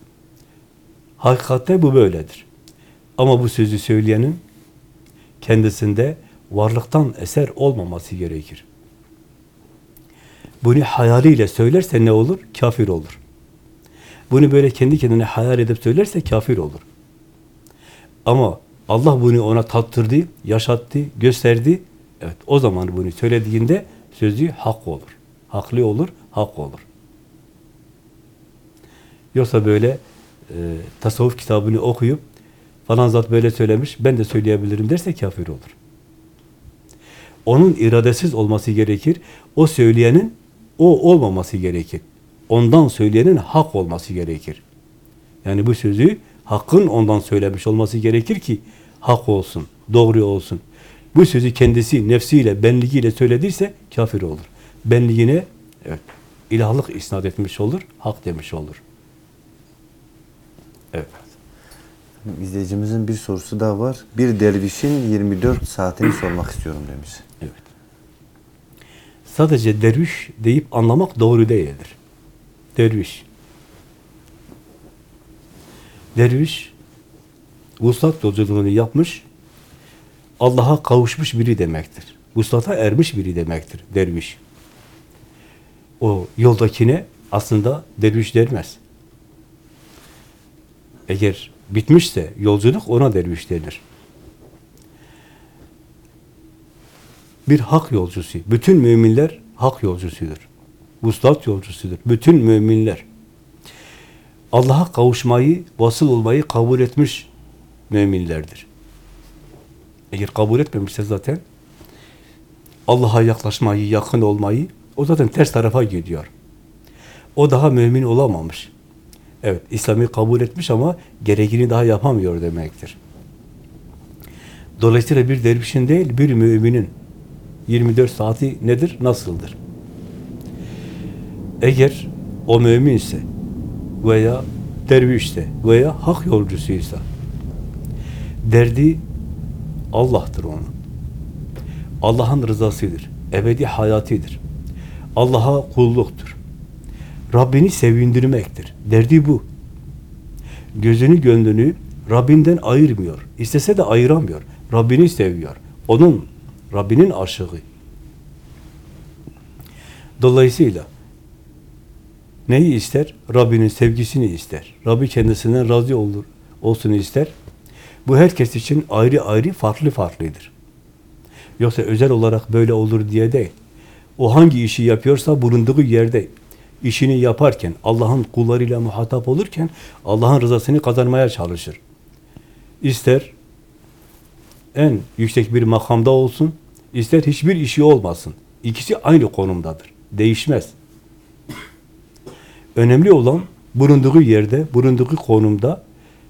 Hakikatte bu böyledir. Ama bu sözü söyleyenin kendisinde varlıktan eser olmaması gerekir. Bunu hayaliyle söylerse ne olur? Kafir olur. Bunu böyle kendi kendine hayal edip söylerse kafir olur. Ama Allah bunu ona tattırdı, yaşattı, gösterdi. Evet, o zaman bunu söylediğinde sözü hak olur. Haklı olur, hak olur. Yoksa böyle e, tasavvuf kitabını okuyup falan zat böyle söylemiş, ben de söyleyebilirim derse kafir olur. Onun iradesiz olması gerekir. O söyleyenin o olmaması gerekir. Ondan söyleyenin hak olması gerekir. Yani bu sözü hakkın ondan söylemiş olması gerekir ki hak olsun, doğru olsun. Bu sözü kendisi nefsiyle, benliğiyle söylediyse kafir olur. Benliğine evet, ilahlık isnat etmiş olur, hak demiş olur. Evet. İzleyicimizin bir sorusu daha var. Bir dervişin 24 saatini sormak istiyorum demiş. Evet. Sadece derviş deyip anlamak doğru değildir. Derviş. Derviş vuslat yolculuğunu yapmış, Allah'a kavuşmuş biri demektir. Vuslata ermiş biri demektir derviş. O yoldakine aslında derviş dermez. Eğer bitmişse yolculuk ona derviş denir. Bir hak yolcusu. Bütün müminler hak yolcusudur. Vuslat yolcusudur. Bütün müminler. Allah'a kavuşmayı, vasıl olmayı kabul etmiş müminlerdir. Eğer kabul etmemişse zaten Allah'a yaklaşmayı, yakın olmayı o zaten ters tarafa gidiyor. O daha mümin olamamış. Evet, İslam'ı kabul etmiş ama gereğini daha yapamıyor demektir. Dolayısıyla bir dervişin değil, bir müminin 24 saati nedir, nasıldır? Eğer o müminse veya dervişse veya hak yolcusuysa derdi Allah'tır onun. Allah'ın rızasıdır. Ebedi hayatıdır. Allah'a kulluktur. Rabbini sevindirmektir. Derdi bu. Gözünü gönlünü Rabbinden ayırmıyor. İstese de ayıramıyor. Rabbini seviyor. Onun, Rabbinin aşığı. Dolayısıyla neyi ister? Rabbinin sevgisini ister. Rabbi kendisinden razı olur, olsun ister. Bu herkes için ayrı ayrı, farklı farklıdır. Yoksa özel olarak böyle olur diye değil. O hangi işi yapıyorsa bulunduğu yerde işini yaparken, Allah'ın kullarıyla muhatap olurken Allah'ın rızasını kazanmaya çalışır. İster en yüksek bir makamda olsun, ister hiçbir işi olmasın. İkisi aynı konumdadır. Değişmez. Önemli olan bulunduğu yerde, bulunduğu konumda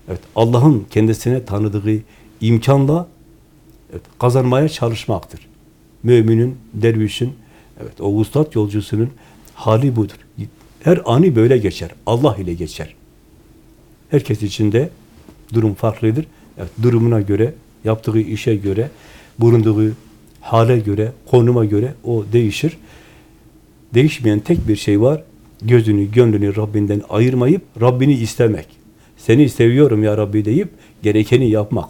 evet Allah'ın kendisine tanıdığı imkanla evet, kazanmaya çalışmaktır. Müminin, dervişin, evet o ustad yolcusunun hali budur. Her ani böyle geçer. Allah ile geçer. Herkes için de durum farklıdır. Evet, durumuna göre, yaptığı işe göre, bulunduğu hale göre, konuma göre o değişir. Değişmeyen tek bir şey var. Gözünü, gönlünü Rabbinden ayırmayıp Rabbini istemek. Seni seviyorum ya Rabbi deyip gerekeni yapmak.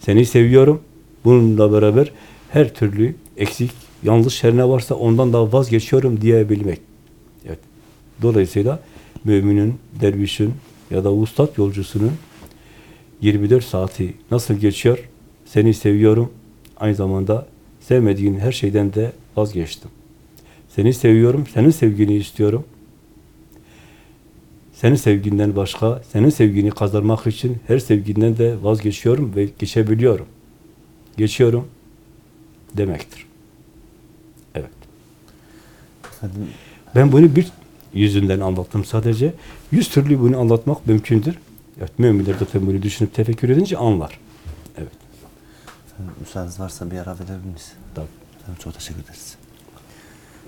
Seni seviyorum. Bununla beraber her türlü eksik, yanlış her ne varsa ondan da vazgeçiyorum diyebilmek. Evet. Dolayısıyla müminin, dervişin ya da ustad yolcusunun 24 saati nasıl geçiyor? Seni seviyorum. Aynı zamanda sevmediğin her şeyden de vazgeçtim. Seni seviyorum, senin sevgini istiyorum. Senin sevginden başka, senin sevgini kazanmak için her sevginden de vazgeçiyorum ve geçebiliyorum. Geçiyorum demektir. Evet. Efendim, Ben bunu bir yüzünden anlattım sadece. Yüz türlü bunu anlatmak mümkündür. Evet, müminler zaten bunu düşünüp tefekkür edince anlar. Evet. müsaadeniz varsa bir ara verebilir miyiz? Tabii. Efendim, çok teşekkür ederiz.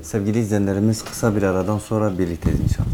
Sevgili izleyenlerimiz kısa bir aradan sonra birlikteyiz inşallah.